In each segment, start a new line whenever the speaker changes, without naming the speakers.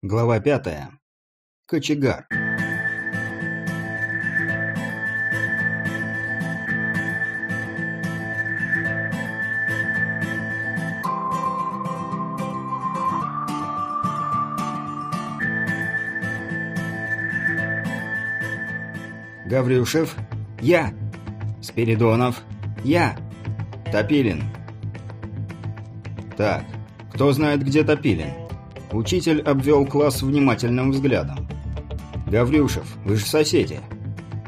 Глава пятая. Кочегар. Гаврюшев. Я. Спиридонов. Я. Топилин. Так, кто знает, где Топилин? Учитель обвел класс внимательным взглядом. «Гаврюшев, вы же соседи».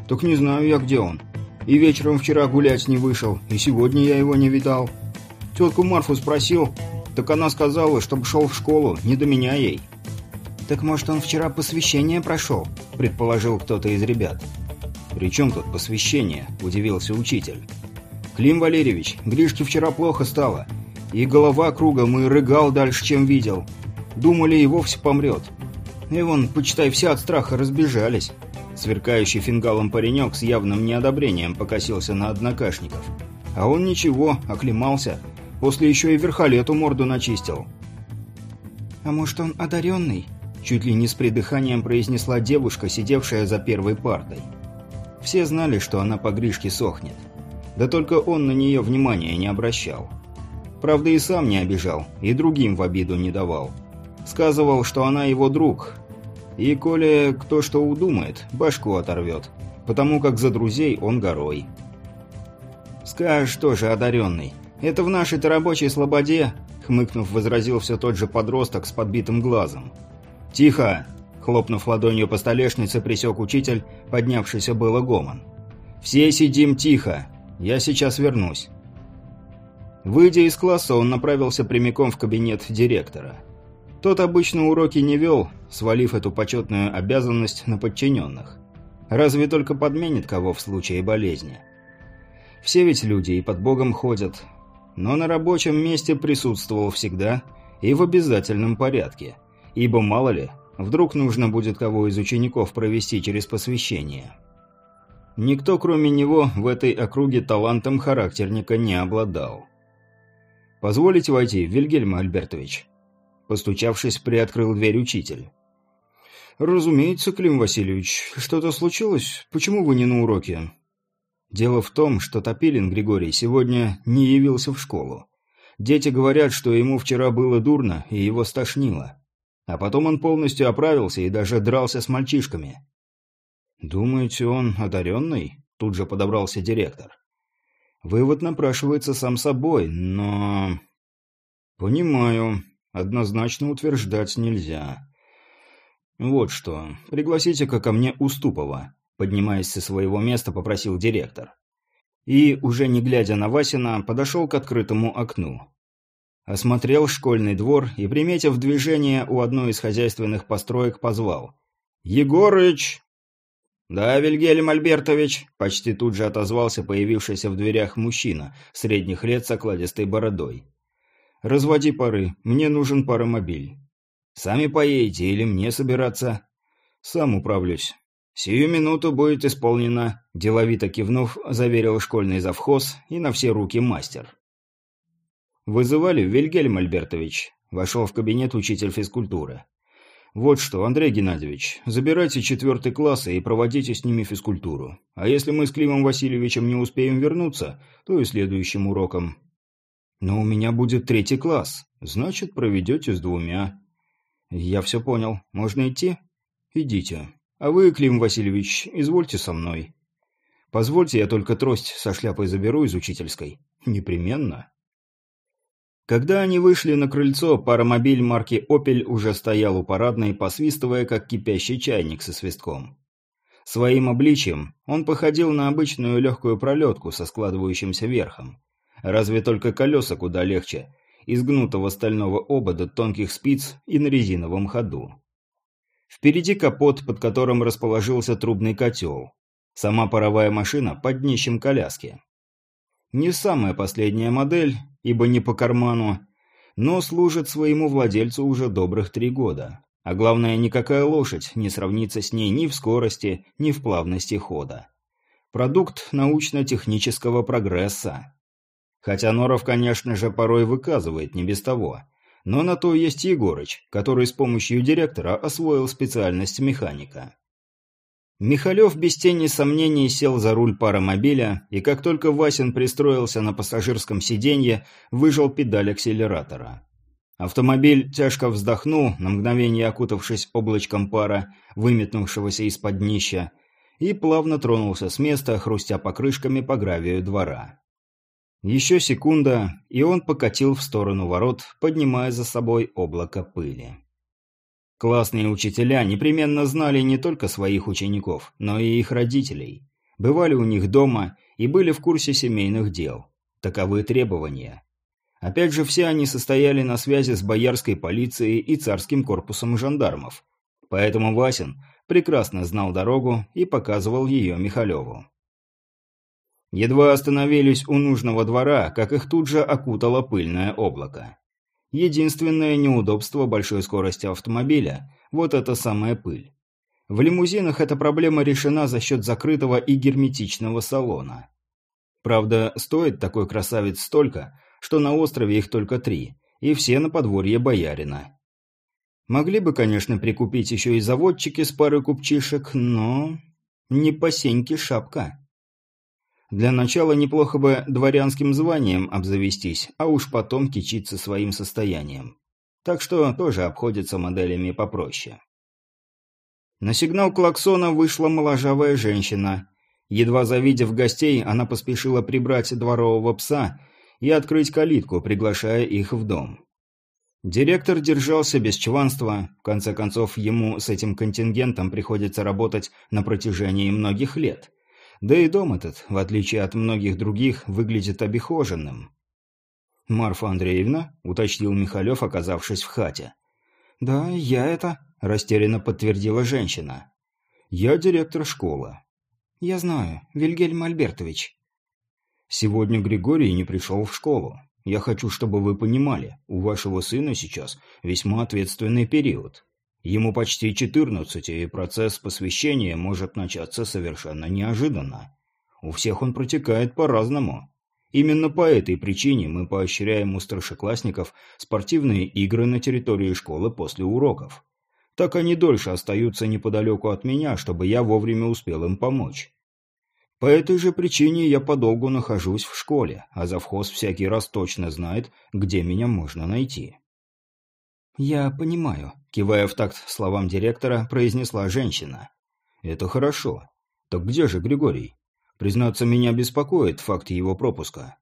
«Так не знаю я, где он. И вечером вчера гулять не вышел, и сегодня я его не видал. Тетку Марфу спросил, так она сказала, чтобы шел в школу, не до меня ей». «Так, может, он вчера посвящение прошел?» – предположил кто-то из ребят.
«При чем тут посвящение?» – удивился учитель. «Клим Валерьевич, Гришке вчера плохо стало. И голова кругом, и рыгал дальше, чем видел. Думали, и вовсе помрет. И вон, почитай, все от страха разбежались. Сверкающий фингалом паренек с явным неодобрением покосился на однокашников. А он ничего, оклемался. После еще и верхолету морду начистил.
«А может, он одаренный?» Чуть ли не с придыханием произнесла девушка, сидевшая за первой партой.
Все знали, что она по Гришке сохнет. Да только он на нее внимания не обращал. Правда, и сам не обижал, и другим в обиду не давал. Сказывал, что она его друг. И коли кто что удумает, башку оторвет, потому как за друзей он горой. «Скажешь тоже, одаренный, это в нашей-то рабочей слободе», хмыкнув, возразил все тот же подросток с подбитым глазом. «Тихо!» — хлопнув ладонью по столешнице, присек учитель, поднявшийся было гомон. «Все сидим тихо. Я сейчас вернусь». Выйдя из класса, он направился прямиком в кабинет директора. Тот обычно уроки не вел, свалив эту почетную обязанность на подчиненных. Разве только подменит кого в случае болезни. Все ведь люди и под Богом ходят. Но на рабочем месте присутствовал всегда и в обязательном порядке. Ибо мало ли, вдруг нужно будет кого из учеников провести через посвящение. Никто, кроме него, в этой округе талантом характерника не обладал. «Позволите войти, Вильгельм Альбертович?» Постучавшись, приоткрыл дверь учитель. «Разумеется, Клим Васильевич. Что-то случилось? Почему вы не на уроке?» Дело в том, что Топилин Григорий сегодня не явился в школу. Дети говорят, что ему вчера было дурно, и его стошнило. А потом он полностью оправился и даже дрался с мальчишками. «Думаете, он одаренный?» – тут же подобрался директор. «Вывод напрашивается сам собой, но...» «Понимаю. Однозначно утверждать нельзя. Вот что, пригласите-ка ко мне Уступова, поднимаясь со своего места, попросил директор. И, уже не глядя на Васина, подошел к открытому окну. Осмотрел школьный двор и, приметив движение у одной из хозяйственных построек, позвал. «Егорыч!» «Да, Вильгельм Альбертович!» – почти тут же отозвался появившийся в дверях мужчина, средних лет с окладистой бородой. «Разводи пары. Мне нужен паромобиль». «Сами поедете или мне собираться?» «Сам управлюсь». «Сию минуту будет исполнено», – деловито кивнув, заверил школьный завхоз и на все руки мастер. «Вызывали, Вильгельм Альбертович?» – вошел в кабинет учитель физкультуры. «Вот что, Андрей Геннадьевич, забирайте четвертый класс и проводите с ними физкультуру. А если мы с Климом Васильевичем не успеем вернуться, то и следующим уроком. «Но у меня будет третий класс. Значит, проведете с двумя». «Я все понял. Можно идти?» «Идите. А вы, Клим Васильевич, извольте со мной». «Позвольте, я только трость со шляпой заберу из учительской». «Непременно». Когда они вышли на крыльцо, паромобиль марки «Опель» уже стоял у парадной, посвистывая, как кипящий чайник со свистком. Своим обличием он походил на обычную легкую пролетку со складывающимся верхом. Разве только колеса куда легче, из гнутого стального обода, тонких спиц и на резиновом ходу. Впереди капот, под которым расположился трубный котел. Сама паровая машина под днищем коляски. Не самая последняя модель, ибо не по карману, но служит своему владельцу уже добрых три года. А главное, никакая лошадь не сравнится с ней ни в скорости, ни в плавности хода. Продукт научно-технического прогресса. Хотя Норов, конечно же, порой выказывает не без того. Но на то есть Егорыч, который с помощью директора освоил специальность механика. Михалев без тени сомнений сел за руль паромобиля, и как только Васин пристроился на пассажирском сиденье, выжал педаль акселератора. Автомобиль тяжко вздохнул, на мгновение окутавшись облачком пара, выметнувшегося из-под днища, и плавно тронулся с места, хрустя покрышками по гравию двора. Еще секунда, и он покатил в сторону ворот, поднимая за собой облако пыли. Классные учителя непременно знали не только своих учеников, но и их родителей. Бывали у них дома и были в курсе семейных дел. Таковы требования. Опять же, все они состояли на связи с боярской полицией и царским корпусом жандармов. Поэтому Васин прекрасно знал дорогу и показывал ее Михалеву. Едва остановились у нужного двора, как их тут же окутало пыльное облако. Единственное неудобство большой скорости автомобиля – вот эта самая пыль. В лимузинах эта проблема решена за счет закрытого и герметичного салона. Правда, стоит такой красавец столько, что на острове их только три, и все на подворье боярина. Могли бы, конечно, прикупить еще и заводчики с парой купчишек, но... Не по сеньке шапка. Для начала неплохо бы дворянским званием обзавестись, а уж потом кичиться своим состоянием. Так что тоже обходится моделями попроще. На сигнал клаксона вышла моложавая женщина. Едва завидев гостей, она поспешила прибрать дворового пса и открыть калитку, приглашая их в дом. Директор держался без чванства, в конце концов, ему с этим контингентом приходится работать на протяжении многих лет – да и дом этот, в отличие от многих других, выглядит обихоженным. «Марфа Андреевна?» – уточнил Михалев, оказавшись в хате. «Да, я это», – растерянно подтвердила женщина. «Я директор школы». «Я знаю, Вильгельм Альбертович». «Сегодня Григорий не пришел в школу. Я хочу, чтобы вы понимали, у вашего сына сейчас весьма ответственный период. Ему почти 14, и процесс посвящения может начаться совершенно неожиданно. У всех он протекает по-разному. Именно по этой причине мы поощряем у старшеклассников спортивные игры на территории школы после уроков. Так они дольше остаются неподалеку от меня, чтобы я вовремя успел им помочь. По этой же причине я подолгу нахожусь в школе, а завхоз всякий раз точно знает, где меня можно найти. «Я понимаю», – кивая в такт словам директора, произнесла женщина. «Это хорошо. Так где же Григорий? Признаться, меня беспокоит факт его пропуска».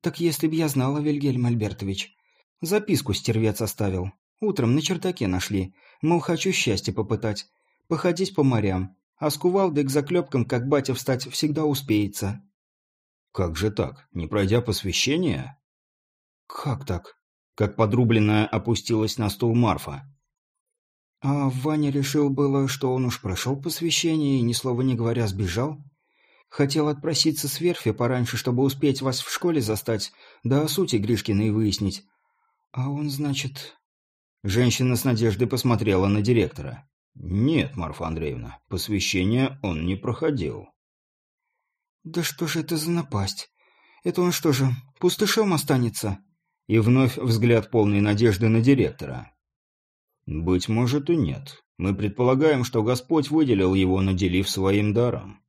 «Так если б я знала, Вильгельм Альбертович. Записку стервец оставил. Утром на чертаке нашли. Мол, хочу счастье попытать. Походить по морям. А с кувалдой к заклепкам, как батя встать, всегда успеется». «Как же так? Не пройдя посвящение?»
«Как так?»
Как подрубленная опустилась на стул Марфа.
А Ваня решил было, что он уж прошел посвящение и, ни слова не говоря, сбежал. Хотел отпроситься с верфи пораньше, чтобы успеть вас в школе застать, да о сути Гришкиной выяснить. А он, значит...
Женщина с надеждой посмотрела на директора. «Нет, Марфа Андреевна, посвящение он не проходил».
«Да что же это за напасть? Это он что же, пустышом останется?»
И вновь взгляд полной надежды на директора. «Быть может и нет. Мы предполагаем, что Господь выделил его, наделив своим даром».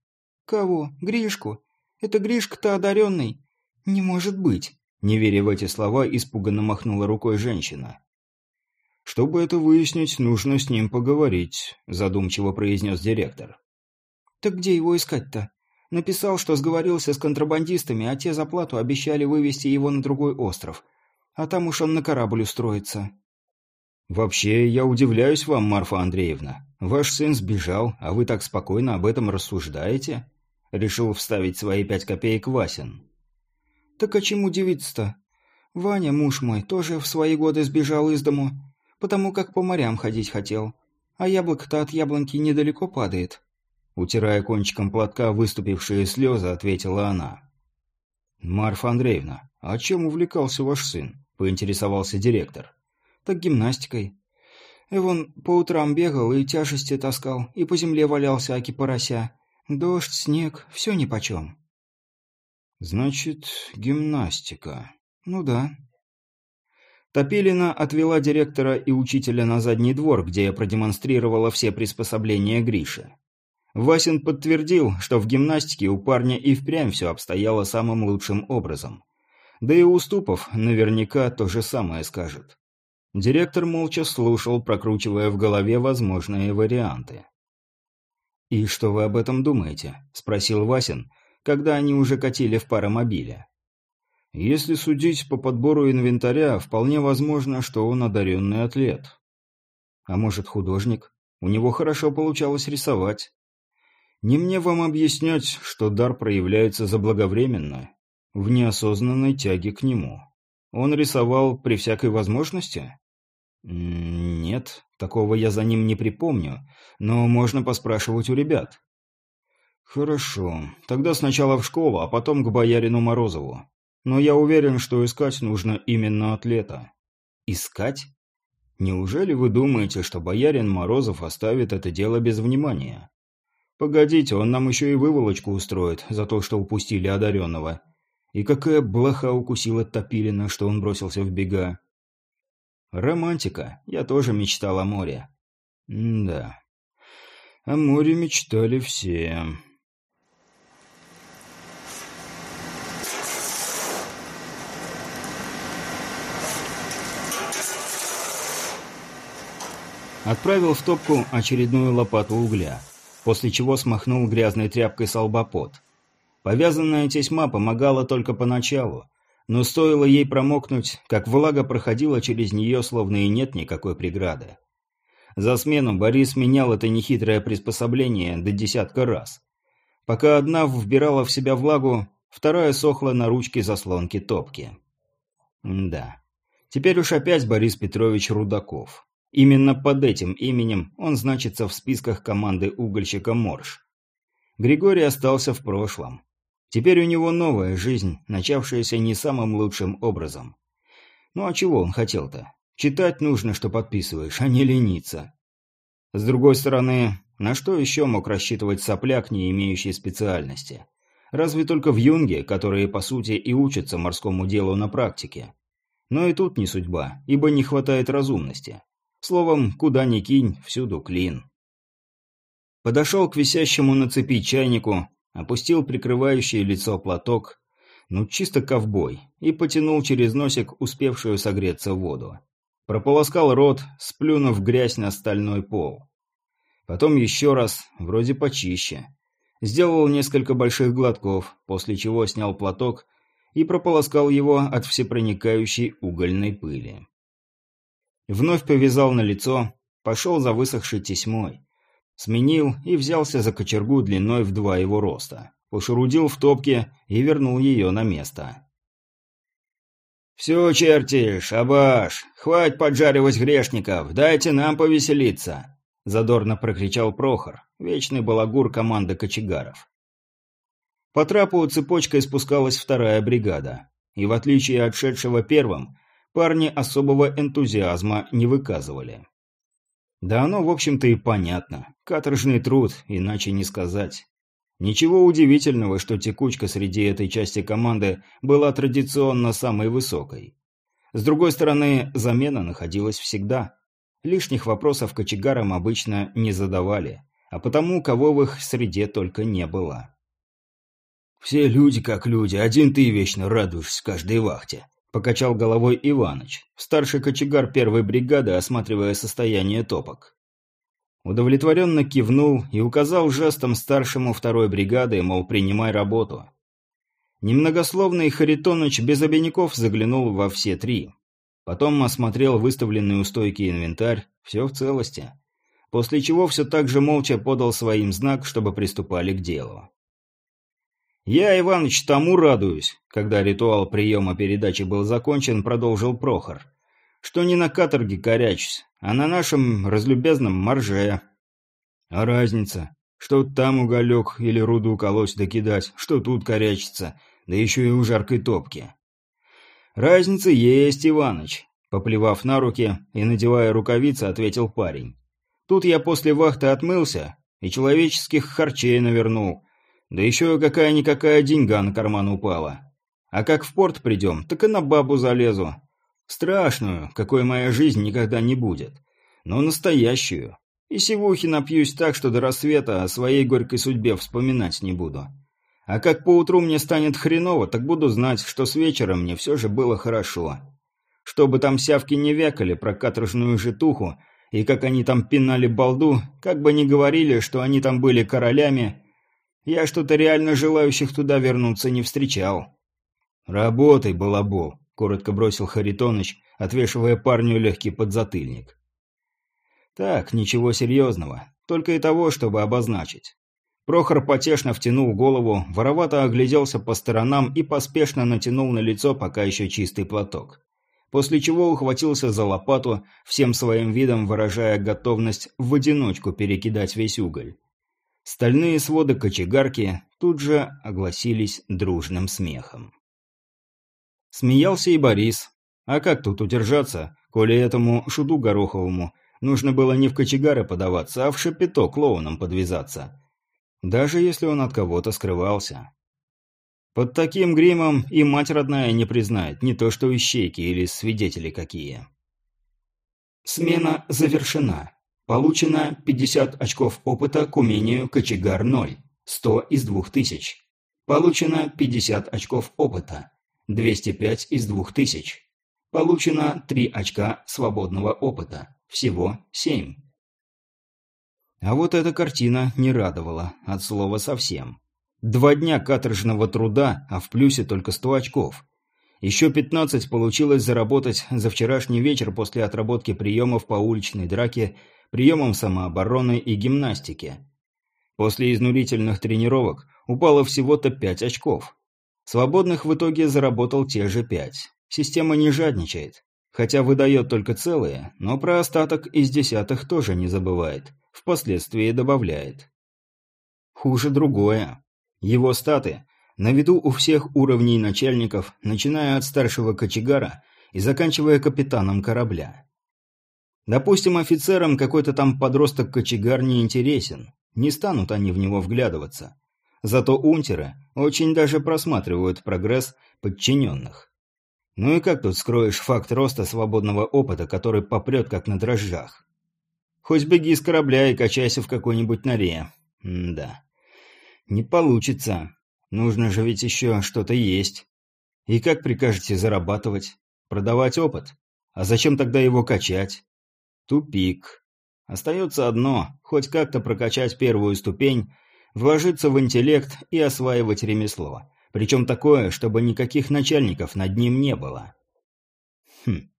«Кого? Гришку? Это Гришка-то одаренный? Не может быть!»
Не веря в эти слова, испуганно махнула рукой женщина. «Чтобы это выяснить, нужно с ним поговорить», – задумчиво произнес директор.
«Так где его искать-то? Написал, что сговорился с контрабандистами, а те за плату обещали вывести его на другой остров а там уж он на корабль устроится.
«Вообще, я удивляюсь вам, Марфа Андреевна. Ваш сын сбежал, а вы так спокойно об этом рассуждаете?» Решил вставить свои пять копеек Васин.
«Так а чему удивиться-то? Ваня, муж мой, тоже в свои годы сбежал из дому, потому как по морям ходить хотел. А яблоко-то от яблоньки недалеко падает».
Утирая кончиком платка выступившие слезы, ответила она. «Марфа Андреевна, а чем увлекался ваш сын?» Поинтересовался директор.
Так гимнастикой. Эвон по утрам бегал и тяжести таскал, и по земле валялся, аки порося. Дождь, снег, все нипочем.
Значит, гимнастика.
Ну да.
Топилина отвела директора и учителя на задний двор, где я продемонстрировала все приспособления Гриши. Васин подтвердил, что в гимнастике у парня и впрямь все обстояло самым лучшим образом. Да и Уступов наверняка то же самое скажет. Директор молча слушал, прокручивая в голове возможные варианты. «И что вы об этом думаете?» – спросил Васин, когда они уже катили в паромобиле. «Если судить по подбору инвентаря, вполне возможно, что он одаренный атлет. А может, художник? У него хорошо получалось рисовать. Не мне вам объяснять, что дар проявляется заблаговременно, в неосознанной тяге к нему. Он рисовал при всякой возможности? Нет, такого я за ним не припомню, но можно поспрашивать у ребят. Хорошо, тогда сначала в школу, а потом к боярину Морозову. Но я уверен, что искать нужно именно атлета. Искать? Неужели вы думаете, что боярин Морозов оставит это дело без внимания? Погодите, он нам еще и выволочку устроит за то, что упустили одаренного. И какая блоха укусила Топилина, что он бросился в бега. Романтика. Я тоже мечтал о море. М да. О море мечтали все. Отправил в топку очередную лопату угля после чего смахнул грязной тряпкой с лба Повязанная тесьма помогала только поначалу, но стоило ей промокнуть, как влага проходила через нее, словно и нет никакой преграды. За смену Борис менял это нехитрое приспособление до десятка раз. Пока одна вбирала в себя влагу, вторая сохла на ручке заслонки топки. М да. Теперь уж опять Борис Петрович Рудаков. Именно под этим именем он значится в списках команды угольщика Морж. Григорий остался в прошлом. Теперь у него новая жизнь, начавшаяся не самым лучшим образом. Ну а чего он хотел-то? Читать нужно, что подписываешь, а не лениться. С другой стороны, на что еще мог рассчитывать сопляк, не имеющий специальности? Разве только в юнге, которые, по сути, и учатся морскому делу на практике. Но и тут не судьба, ибо не хватает разумности. Словом, куда ни кинь, всюду клин. Подошел к висящему на цепи чайнику, опустил прикрывающий лицо платок, ну чисто ковбой, и потянул через носик успевшую согреться воду. Прополоскал рот, сплюнув грязь на стальной пол. Потом еще раз, вроде почище. Сделал несколько больших глотков, после чего снял платок и прополоскал его от всепроникающей угольной пыли. Вновь повязал на лицо, пошел за высохшей тесьмой. Сменил и взялся за кочергу длиной в два его роста. Пошурудил в топке и вернул ее на место. «Все, черти, шабаш! Хватит поджаривать грешников! Дайте нам повеселиться!» Задорно прокричал Прохор, вечный балагур команды кочегаров. По трапу цепочкой спускалась вторая бригада. И в отличие от шедшего первым, парни особого энтузиазма не выказывали. Да оно, в общем-то, и понятно. Каторжный труд, иначе не сказать. Ничего удивительного, что текучка среди этой части команды была традиционно самой высокой. С другой стороны, замена находилась всегда. Лишних вопросов кочегарам обычно не задавали, а потому кого в их среде только не было. «Все люди как люди, один ты вечно радуешься каждой вахте», Покачал головой Иваныч, старший кочегар первой бригады, осматривая состояние топок. Удовлетворенно кивнул и указал жестом старшему второй бригады, мол, принимай работу. Немногословный Харитоныч без обиняков заглянул во все три. Потом осмотрел выставленный у стойки инвентарь, все в целости. После чего все так же молча подал своим знак, чтобы приступали к делу. «Я, Иваныч, тому радуюсь», — когда ритуал приема передачи был закончен, продолжил Прохор, «что не на каторге корячусь, а на нашем разлюбезном морже». «А разница? Что там уголек или руду колоть да кидать, что тут корячиться, да еще и у жаркой топки». «Разница есть, Иваныч», — поплевав на руки и надевая рукавицы, ответил парень. «Тут я после вахты отмылся и человеческих харчей навернул» Да еще какая-никакая деньга на карман упала. А как в порт придем, так и на бабу залезу. Страшную, какой моя жизнь никогда не будет. Но настоящую. И сивухи напьюсь так, что до рассвета о своей горькой судьбе вспоминать не буду. А как поутру мне станет хреново, так буду знать, что с вечера мне все же было хорошо. Чтобы там сявки не вякали про каторжную житуху, и как они там пинали балду, как бы ни говорили, что они там были королями, я что-то реально желающих туда вернуться не встречал. «Работай, балабол», — коротко бросил Харитоныч, отвешивая парню легкий подзатыльник. Так, ничего серьезного, только и того, чтобы обозначить. Прохор потешно втянул голову, воровато огляделся по сторонам и поспешно натянул на лицо пока еще чистый платок. После чего ухватился за лопату, всем своим видом выражая готовность в одиночку перекидать весь уголь. Стальные своды кочегарки тут же огласились дружным смехом. Смеялся и Борис. А как тут удержаться, коли этому шуду Гороховому Нужно было не в кочегары подаваться, а в шапито клоуном подвязаться. Даже если он от кого-то скрывался. Под таким гримом и мать родная не признает, не то что ищейки или свидетели какие.
Смена завершена. Получено 50 очков опыта к умению «Кочегар 0», 100 из 2000. Получено 50 очков опыта, 205 из 2000. Получено 3 очка свободного опыта, всего семь.
А вот эта картина не радовала, от слова совсем. Два дня каторжного труда, а в плюсе только сто очков. Еще пятнадцать получилось заработать за вчерашний вечер после отработки приемов по уличной драке, приемам самообороны и гимнастики. После изнурительных тренировок упало всего-то пять очков. Свободных в итоге заработал те же пять. Система не жадничает. Хотя выдает только целые, но про остаток из десятых тоже не забывает. Впоследствии добавляет. Хуже другое. Его статы на виду у всех уровней начальников, начиная от старшего кочегара и заканчивая капитаном корабля. Допустим, офицерам какой-то там подросток-кочегар не интересен, не станут они в него вглядываться. Зато унтеры очень даже просматривают прогресс подчиненных. Ну и как тут скроешь факт роста свободного опыта, который попрет как на дрожжах? Хоть беги с корабля и качайся в какой-нибудь норе. М да. Не получится. Нужно же ведь еще что-то есть. И как прикажете зарабатывать? Продавать опыт? А зачем тогда его качать? Тупик. Остается одно – хоть как-то прокачать первую ступень, вложиться в интеллект и осваивать ремесло. Причем такое, чтобы никаких начальников над ним не было. Хм.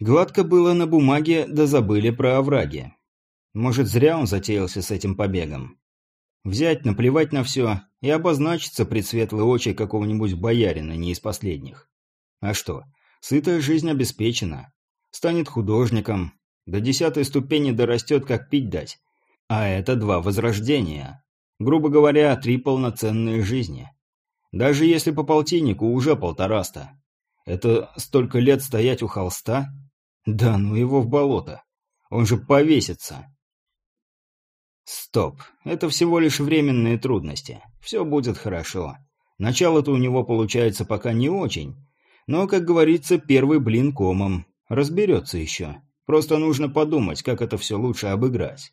Гладко было на бумаге, да забыли про овраги. Может, зря он затеялся с этим побегом. Взять, наплевать на все и обозначиться пред светлые очи какого-нибудь боярина не из последних. А что, сытая жизнь обеспечена. Станет художником, до десятой ступени дорастет, как пить дать. А это два возрождения. Грубо говоря, три полноценные жизни. Даже если по полтиннику, уже полтораста. Это столько лет стоять у холста? Да ну его в болото. Он же повесится. Стоп. Это всего лишь временные трудности. Все будет хорошо. Начало-то у него получается пока не очень. Но, как говорится, первый блин комом. Разберется еще. Просто нужно подумать, как это все лучше обыграть.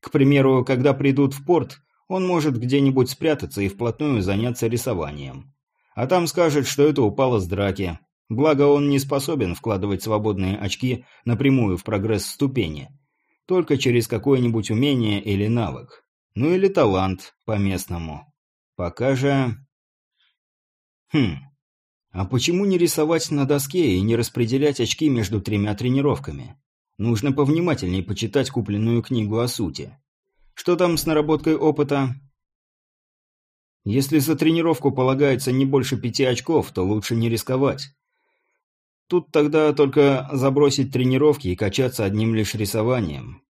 К примеру, когда придут в порт, он может где-нибудь спрятаться и вплотную заняться рисованием. А там скажет, что это упало с драки. Благо он не способен вкладывать свободные очки напрямую в прогресс ступени. Только через какое-нибудь умение или навык. Ну или талант по-местному. Пока же... Хм. А почему не рисовать на доске и не распределять очки между тремя тренировками? Нужно повнимательнее почитать купленную книгу о сути. Что там с наработкой опыта? Если за тренировку полагается не больше пяти очков, то лучше не рисковать. Тут тогда только забросить тренировки и качаться одним лишь рисованием.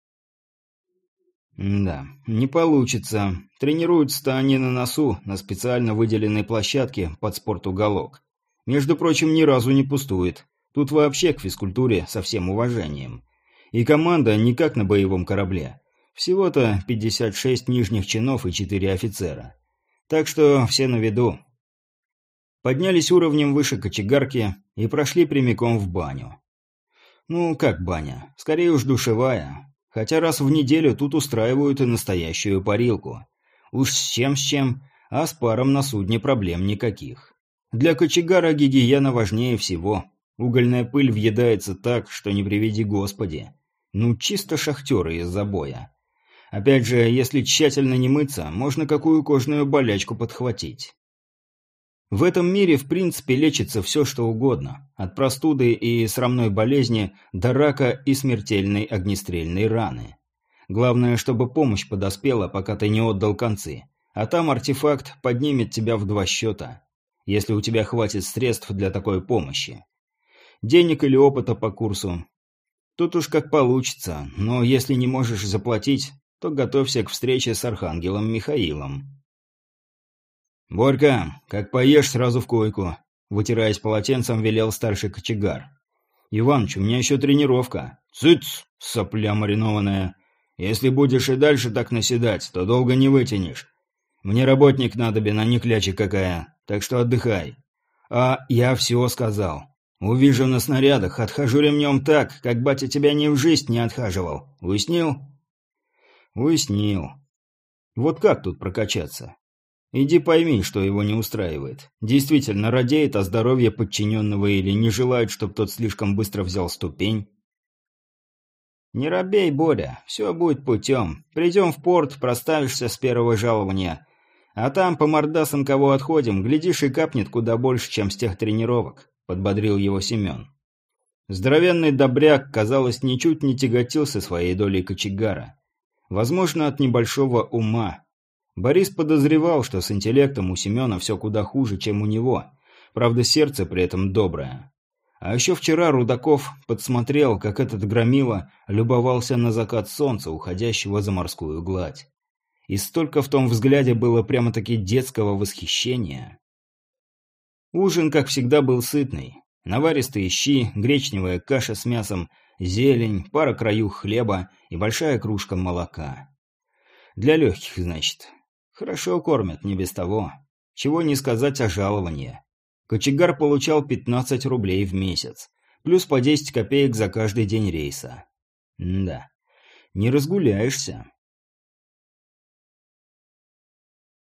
Да, не получится. Тренируются они на носу, на специально выделенной площадке под спортуголок. Между прочим, ни разу не пустует. Тут вообще к физкультуре со всем уважением. И команда не как на боевом корабле. Всего-то 56 нижних чинов и 4 офицера. Так что все на виду. Поднялись уровнем выше кочегарки и прошли прямиком в баню. Ну, как баня? Скорее уж душевая. Хотя раз в неделю тут устраивают и настоящую парилку. Уж с чем с чем, а с паром на судне проблем никаких. Для кочегара гигиена важнее всего. Угольная пыль въедается так, что не приведи Господи. Ну, чисто шахтеры из забоя. Опять же, если тщательно не мыться, можно какую кожную болячку подхватить. В этом мире, в принципе, лечится все, что угодно. От простуды и срамной болезни до рака и смертельной огнестрельной раны. Главное, чтобы помощь подоспела, пока ты не отдал концы. А там артефакт поднимет тебя в два счета. Если у тебя хватит средств для такой помощи. Денег или опыта по курсу. Тут уж как получится, но если не можешь заплатить, то готовься к встрече с Архангелом Михаилом. «Борька, как поешь, сразу в койку», — вытираясь полотенцем, велел старший кочегар. «Иваныч, у меня еще тренировка». «Цыц, сопля маринованная. Если будешь и дальше так наседать, то долго не вытянешь. Мне работник надобен, а не кляча какая, так что отдыхай». «А я все сказал. Увижу на снарядах, отхожу ремнем так, как батя тебя ни в жизнь не отхаживал. Уяснил?» Уяснил. Вот как тут прокачаться? Иди пойми, что его не устраивает. Действительно радеет о здоровье подчиненного или не желает, чтобы тот слишком быстро взял ступень? Не робей, Боря, все будет путем. Придем в порт, проставишься с первого жалования. А там по мордасам кого отходим, глядишь и капнет куда больше, чем с тех тренировок, подбодрил его Семен. Здоровенный добряк, казалось, ничуть не тяготился своей долей кочегара. Возможно, от небольшого ума. Борис подозревал, что с интеллектом у Семена все куда хуже, чем у него. Правда, сердце при этом доброе. А еще вчера Рудаков подсмотрел, как этот громила любовался на закат солнца, уходящего за морскую гладь. И столько в том взгляде было прямо-таки детского восхищения. Ужин, как всегда, был сытный. Наваристые щи, гречневая каша с мясом, зелень, пара краюх хлеба и большая кружка молока. Для легких, значит. Хорошо кормят, не без того. Чего не сказать о жаловании. Кочегар получал 15 рублей в месяц, плюс по 10 копеек за каждый день рейса. М да, не разгуляешься.